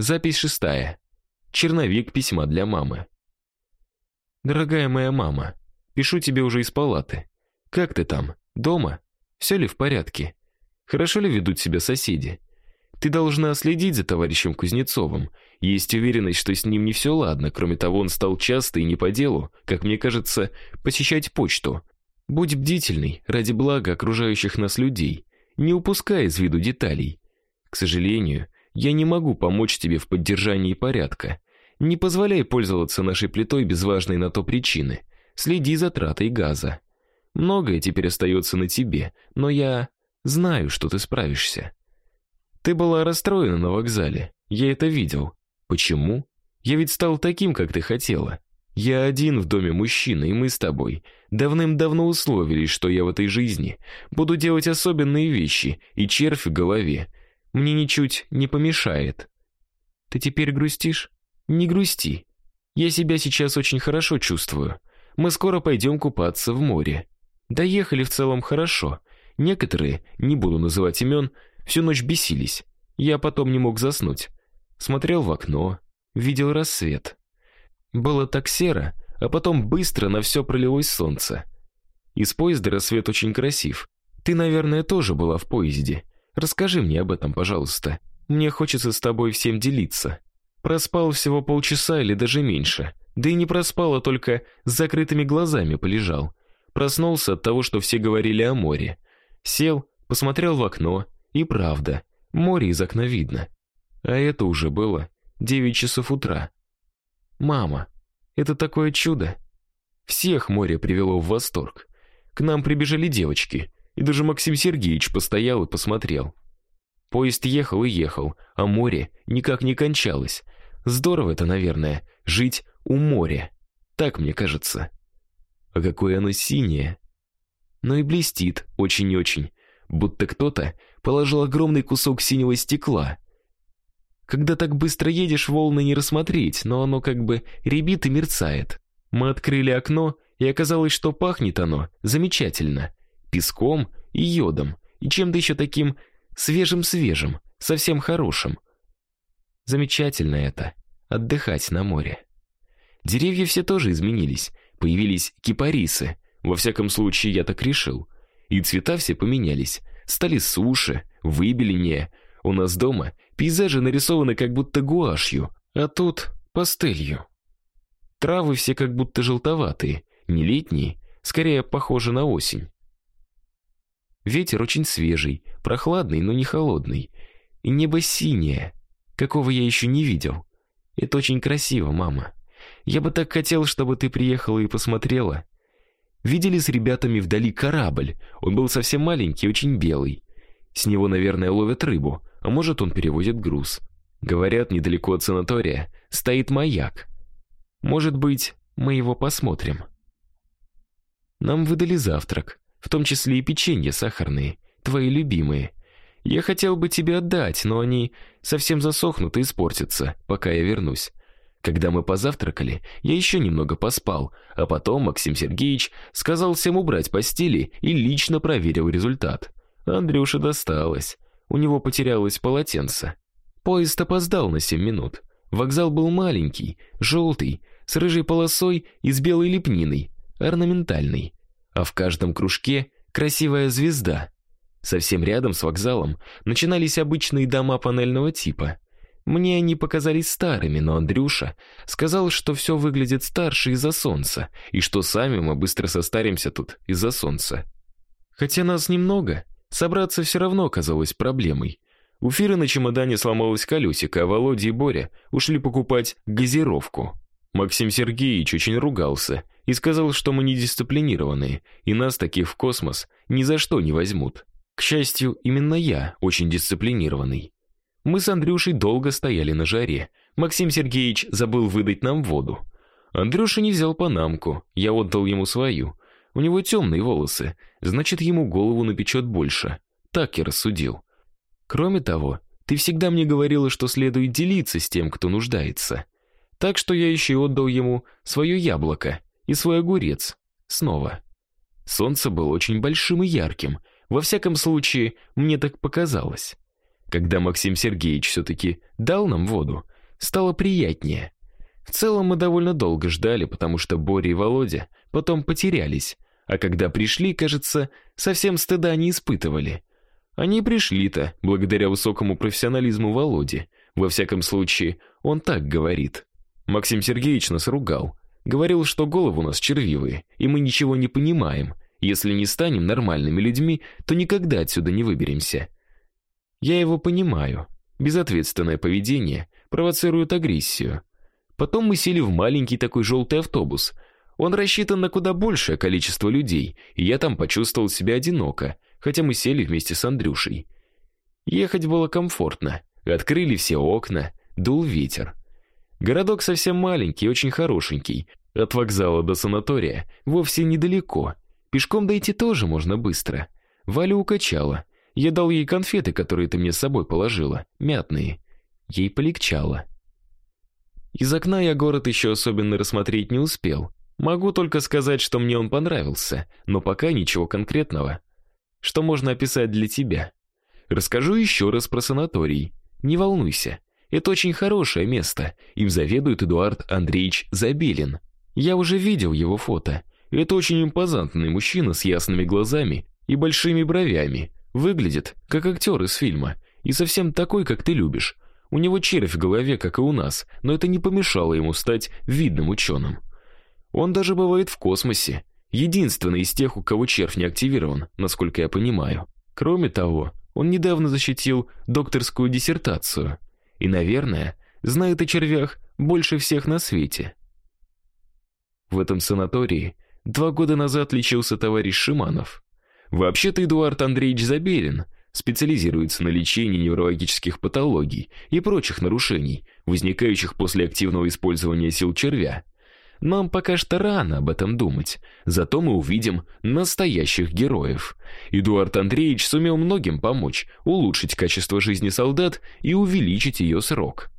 Запись шестая. Черновик письма для мамы. Дорогая моя мама, пишу тебе уже из палаты. Как ты там? Дома? Все ли в порядке? Хорошо ли ведут себя соседи? Ты должна следить за товарищем Кузнецовым. Есть уверенность, что с ним не все ладно. Кроме того, он стал часто и не по делу, как мне кажется, посещать почту. Будь бдительный ради блага окружающих нас людей, не упускай из виду деталей. К сожалению, я не могу помочь тебе в поддержании порядка. Не позволяй пользоваться нашей плитой без важной на то причины. Следи за тратой газа. Многое теперь остается на тебе, но я знаю, что ты справишься. Ты была расстроена на вокзале. Я это видел. Почему? Я ведь стал таким, как ты хотела. Я один в доме мужчина, и мы с тобой давным-давно условились, что я в этой жизни буду делать особенные вещи, и червь в голове мне ничуть не помешает. Ты теперь грустишь? Не грусти. Я себя сейчас очень хорошо чувствую. Мы скоро пойдем купаться в море. Доехали в целом хорошо. Некоторые, не буду называть имен, всю ночь бесились. Я потом не мог заснуть. Смотрел в окно, видел рассвет. Было так серо, а потом быстро на все пролилось солнце. Из поезда рассвет очень красив. Ты, наверное, тоже была в поезде. Расскажи мне об этом, пожалуйста. Мне хочется с тобой всем делиться. Проспал всего полчаса или даже меньше. Да и не проспал, а только с закрытыми глазами полежал. Проснулся от того, что все говорили о море. Сел, посмотрел в окно, и правда, море из окна видно. А это уже было девять часов утра. Мама, это такое чудо. Всех море привело в восторг. К нам прибежали девочки, и даже Максим Сергеевич постоял и посмотрел. Поезд ехал и ехал, а море никак не кончалось. Здорово это, наверное, жить у моря. Так мне кажется. А какое оно синее. Но и блестит очень-очень, будто кто-то положил огромный кусок синего стекла. Когда так быстро едешь, волны не рассмотреть, но оно как бы рябит и мерцает. Мы открыли окно, и оказалось, что пахнет оно замечательно. Песком и йодом, и чем-то еще таким свежим-свежим, совсем хорошим. Замечательно это отдыхать на море. Деревья все тоже изменились, появились кипарисы. Во всяком случае, я так решил. И цвета все поменялись, стали суше, выбеленнее. У нас дома пейзажи нарисованы как будто гуашью, а тут пастелью. Травы все как будто желтоватые, не летние, скорее похожи на осень. Ветер очень свежий, прохладный, но не холодный. И небо синее, какого я еще не видел. Это очень красиво, мама. Я бы так хотел, чтобы ты приехала и посмотрела. Видели с ребятами вдали корабль. Он был совсем маленький, очень белый. С него, наверное, ловят рыбу, а может, он перевозит груз. Говорят, недалеко от санатория стоит маяк. Может быть, мы его посмотрим. Нам выдали завтрак, в том числе и печенье сахарные, твои любимые. Я хотел бы тебе отдать, но они совсем засохнут и испортятся, пока я вернусь. Когда мы позавтракали, я еще немного поспал, а потом Максим Сергеевич сказал всем убрать постели и лично проверил результат. Андрюше досталось. У него потерялось полотенце. Поезд опоздал на семь минут. Вокзал был маленький, желтый, с рыжей полосой и с белой лепниной, орнаментальный. А в каждом кружке красивая звезда. Совсем рядом с вокзалом начинались обычные дома панельного типа. Мне они показались старыми, но Андрюша сказал, что все выглядит старше из-за солнца, и что сами мы быстро состаримся тут из-за солнца. Хотя нас немного, собраться все равно казалось проблемой. У Фиры на чемодане сломалось колесико, а Володя и Боря ушли покупать газировку. Максим Сергеевич очень ругался и сказал, что мы недисциплинированные, и нас таких в космос ни за что не возьмут. К счастью, именно я очень дисциплинированный. Мы с Андрюшей долго стояли на жаре. Максим Сергеевич забыл выдать нам воду. Андрюша не взял панамку, я отдал ему свою. У него темные волосы, значит, ему голову напечет больше. Так я рассудил. Кроме того, ты всегда мне говорила, что следует делиться с тем, кто нуждается. Так что я еще и отдал ему свое яблоко и свой огурец. Снова. Солнце было очень большим и ярким, во всяком случае, мне так показалось. Когда Максим Сергеевич все таки дал нам воду, стало приятнее. В целом мы довольно долго ждали, потому что Боря и Володя потом потерялись, а когда пришли, кажется, совсем стыда не испытывали. Они пришли-то благодаря высокому профессионализму Володи. Во всяком случае, он так говорит. Максим Сергеевич нас ругал. Говорил, что головы у нас червивые, и мы ничего не понимаем. Если не станем нормальными людьми, то никогда отсюда не выберемся. Я его понимаю. Безответственное поведение провоцирует агрессию. Потом мы сели в маленький такой желтый автобус. Он рассчитан на куда большее количество людей, и я там почувствовал себя одиноко, хотя мы сели вместе с Андрюшей. Ехать было комфортно. Открыли все окна, дул ветер. Городок совсем маленький, очень хорошенький. От вокзала до санатория вовсе недалеко. Пешком дойти тоже можно быстро. Валя укачала. Я дал ей конфеты, которые ты мне с собой положила, мятные. Ей полегчало. Из окна я город еще особенно рассмотреть не успел. Могу только сказать, что мне он понравился, но пока ничего конкретного. Что можно описать для тебя? Расскажу еще раз про санаторий. Не волнуйся. Это очень хорошее место. Им заведует Эдуард Андреевич Забелин. Я уже видел его фото. Это очень импозантный мужчина с ясными глазами и большими бровями. Выглядит как актер из фильма и совсем такой, как ты любишь. У него червь в голове, как и у нас, но это не помешало ему стать видным ученым. Он даже бывает в космосе. Единственный из тех, у кого червь не активирован, насколько я понимаю. Кроме того, он недавно защитил докторскую диссертацию и, наверное, знает о червях больше всех на свете. В этом санатории два года назад лечился товарищ Шиманов. Вообще-то Эдуард Андреевич Забелин специализируется на лечении неврологических патологий и прочих нарушений, возникающих после активного использования сил червя. Нам пока что рано об этом думать, зато мы увидим настоящих героев. Эдуард Андреевич сумел многим помочь, улучшить качество жизни солдат и увеличить ее срок.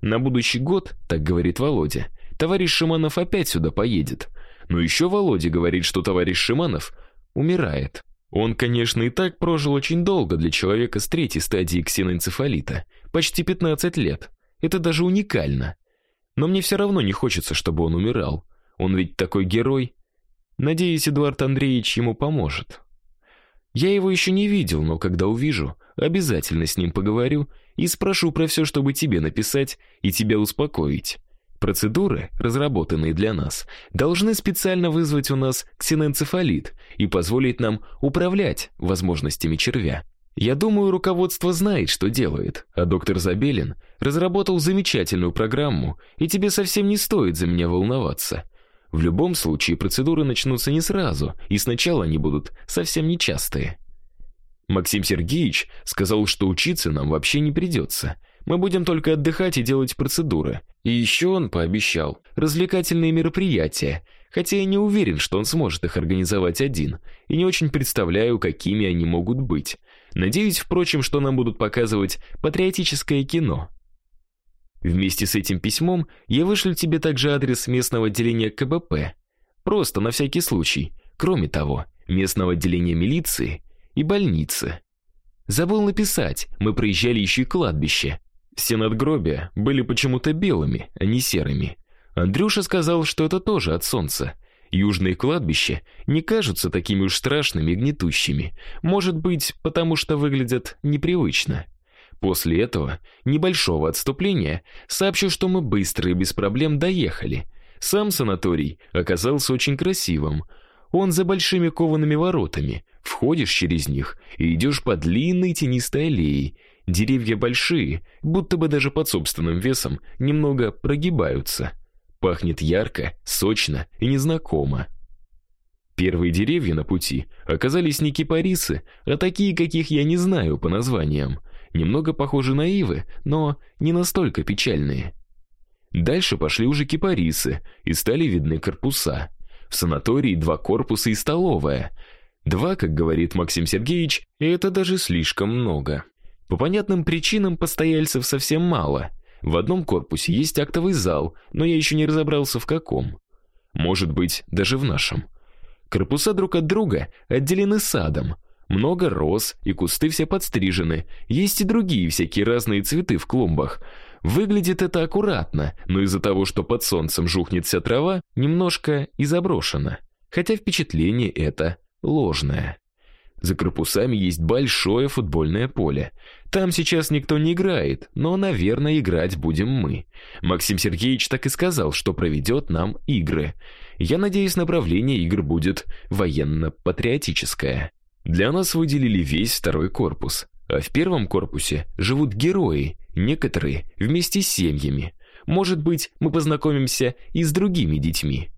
На будущий год, так говорит Володя, товарищ Шиманов опять сюда поедет. Но еще Володя говорит, что товарищ Шиманов умирает. Он, конечно, и так прожил очень долго для человека с третьей стадии ксеноэнцефалита, почти 15 лет. Это даже уникально. Но мне все равно не хочется, чтобы он умирал. Он ведь такой герой. Надеюсь, Эдуард Андреевич ему поможет. Я его еще не видел, но когда увижу, обязательно с ним поговорю и спрошу про все, чтобы тебе написать и тебя успокоить. Процедуры, разработанные для нас, должны специально вызвать у нас ксеноэнцефалит и позволить нам управлять возможностями червя. Я думаю, руководство знает, что делает, а доктор Забелин разработал замечательную программу, и тебе совсем не стоит за меня волноваться. В любом случае процедуры начнутся не сразу, и сначала они будут совсем нечастые. Максим Сергеевич сказал, что учиться нам вообще не придется. Мы будем только отдыхать и делать процедуры. И еще он пообещал развлекательные мероприятия, хотя я не уверен, что он сможет их организовать один, и не очень представляю, какими они могут быть. Надеюсь, впрочем, что нам будут показывать патриотическое кино. Вместе с этим письмом я вышлю тебе также адрес местного отделения КБП. Просто на всякий случай. Кроме того, местного отделения милиции и больницы. Забыл написать. Мы проезжали еще и кладбище. Все надгробия были почему-то белыми, а не серыми. Андрюша сказал, что это тоже от солнца. Южные кладбища не кажутся такими уж страшными и гнетущими. Может быть, потому что выглядят непривычно. После этого небольшого отступления сообщу, что мы быстро и без проблем доехали. Сам санаторий оказался очень красивым. Он за большими коваными воротами. Входишь через них и идешь по длинной тенистой аллее. Деревья большие, будто бы даже под собственным весом немного прогибаются. Пахнет ярко, сочно и незнакомо. Первые деревья на пути оказались не кипарисы, а такие, каких я не знаю по названиям. Немного похожи на ивы, но не настолько печальные. Дальше пошли уже кипарисы, и стали видны корпуса. В санатории два корпуса и столовая. Два, как говорит Максим Сергеевич, и это даже слишком много. По понятным причинам постояльцев совсем мало. В одном корпусе есть актовый зал, но я еще не разобрался в каком. Может быть, даже в нашем. Корпуса друг от друга отделены садом. Много роз, и кусты все подстрижены. Есть и другие всякие разные цветы в клумбах. Выглядит это аккуратно, но из-за того, что под солнцем жухнет вся трава, немножко и заброшено. Хотя впечатление это ложное. За корпусами есть большое футбольное поле. Там сейчас никто не играет, но, наверное, играть будем мы. Максим Сергеевич так и сказал, что проведет нам игры. Я надеюсь, направление игр будет военно-патриотическое. Для нас выделили весь второй корпус. А в первом корпусе живут герои, некоторые вместе с семьями. Может быть, мы познакомимся и с другими детьми.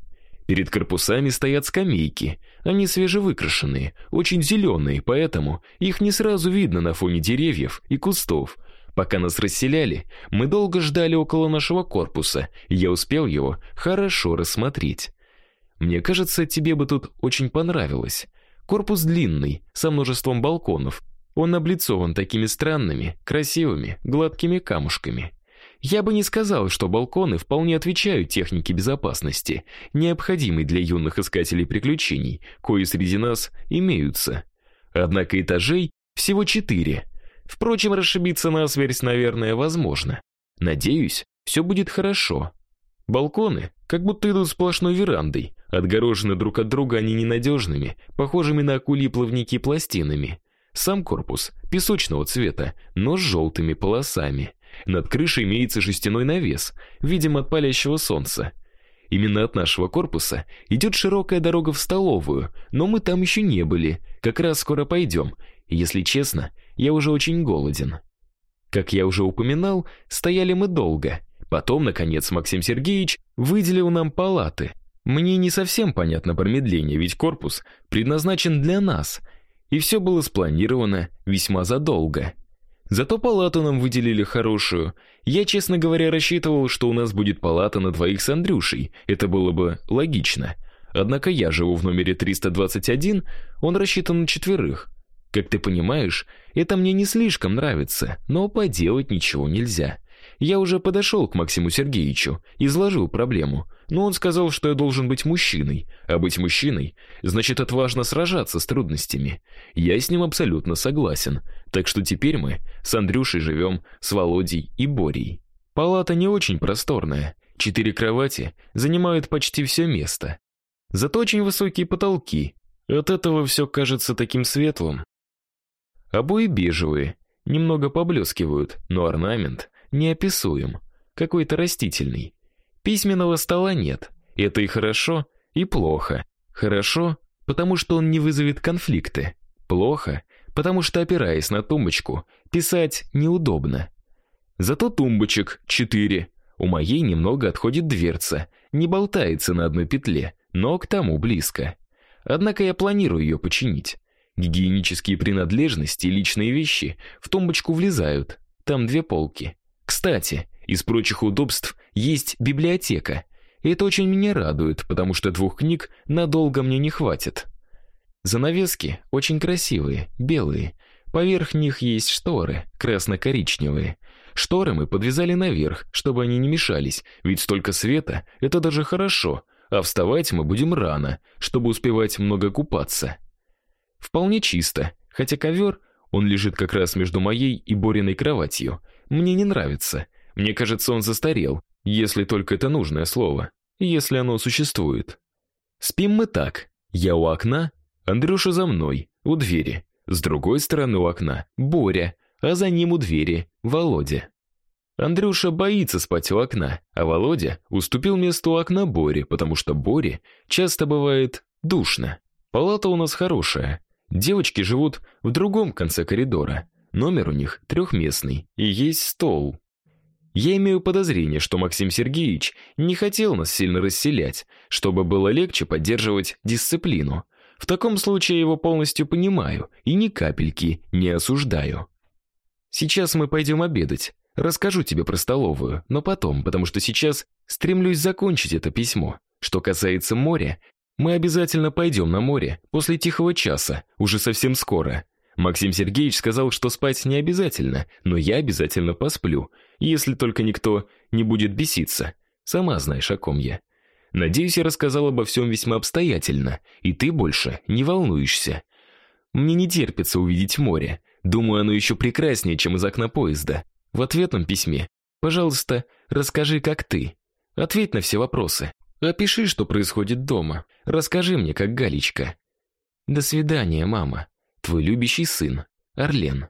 Перед корпусами стоят скамейки. Они свежевыкрашенные, очень зеленые, поэтому их не сразу видно на фоне деревьев и кустов. Пока нас расселяли, мы долго ждали около нашего корпуса, и я успел его хорошо рассмотреть. Мне кажется, тебе бы тут очень понравилось. Корпус длинный, со множеством балконов. Он облицован такими странными, красивыми, гладкими камушками. Я бы не сказал, что балконы вполне отвечают технике безопасности, необходимой для юных искателей приключений, кои среди нас имеются. Однако этажей всего четыре. Впрочем, расшибиться насмерть, наверное, возможно. Надеюсь, все будет хорошо. Балконы как будто идут сплошной верандой, отгорожены друг от друга они ненадежными, похожими на акульи плавники пластинами. Сам корпус песочного цвета, но с желтыми полосами. Над крышей имеется жестяной навес, видимо, от палящего солнца. Именно от нашего корпуса идет широкая дорога в столовую, но мы там еще не были. Как раз скоро пойдем. Если честно, я уже очень голоден. Как я уже упоминал, стояли мы долго. Потом, наконец, Максим Сергеевич выделил нам палаты. Мне не совсем понятно промедление, ведь корпус предназначен для нас, и все было спланировано весьма задолго. Зато палату нам выделили хорошую. Я, честно говоря, рассчитывал, что у нас будет палата на двоих с Андрюшей. Это было бы логично. Однако я живу в номере 321, он рассчитан на четверых. Как ты понимаешь, это мне не слишком нравится, но поделать ничего нельзя. Я уже подошел к Максиму Сергеевичу, изложил проблему, но он сказал, что я должен быть мужчиной, а быть мужчиной значит отважно сражаться с трудностями. Я с ним абсолютно согласен. Так что теперь мы с Андрюшей живем с Володей и Борей. Палата не очень просторная. Четыре кровати занимают почти все место. Зато очень высокие потолки. От этого все кажется таким светлым. Обои бежевые, немного поблескивают, но орнамент неописуем, какой-то растительный. Письменного стола нет. Это и хорошо, и плохо. Хорошо, потому что он не вызовет конфликты. Плохо, потому что опираясь на тумбочку, писать неудобно. Зато тумбочек четыре. У моей немного отходит дверца, не болтается на одной петле, но к тому близко. Однако я планирую ее починить. Гигиенические принадлежности и личные вещи в тумбочку влезают. Там две полки. Кстати, из прочих удобств есть библиотека. Это очень меня радует, потому что двух книг надолго мне не хватит. Занавески очень красивые, белые. Поверх них есть шторы, красно-коричневые. Шторы мы подвязали наверх, чтобы они не мешались, ведь столько света это даже хорошо, а вставать мы будем рано, чтобы успевать много купаться. Вполне чисто, хотя ковер, он лежит как раз между моей и Бориной кроватью мне не нравится. Мне кажется, он застарел, если только это нужное слово, если оно существует. Спим мы так. Я у окна, Андрюша за мной, у двери. С другой стороны у окна Боря, а за ним у двери Володя. Андрюша боится спать у окна, а Володя уступил место у окна Боре, потому что Боре часто бывает душно. Палата у нас хорошая. Девочки живут в другом конце коридора. Номер у них трехместный, и есть стол. Я имею подозрение, что Максим Сергеевич не хотел нас сильно расселять, чтобы было легче поддерживать дисциплину. В таком случае его полностью понимаю и ни капельки не осуждаю. Сейчас мы пойдем обедать. Расскажу тебе про столовую, но потом, потому что сейчас стремлюсь закончить это письмо. Что касается моря, мы обязательно пойдем на море после тихого часа, уже совсем скоро. Максим Сергеевич сказал, что спать не обязательно, но я обязательно посплю, если только никто не будет беситься. Сама знаешь, о ком я. Надеюсь, я рассказал обо всем весьма обстоятельно, и ты больше не волнуешься. Мне не терпится увидеть море. Думаю, оно еще прекраснее, чем из окна поезда. В ответном письме, пожалуйста, расскажи, как ты. Ответь на все вопросы. Опиши, что происходит дома. Расскажи мне, как Галечка. До свидания, мама. Твой любящий сын, Орлен.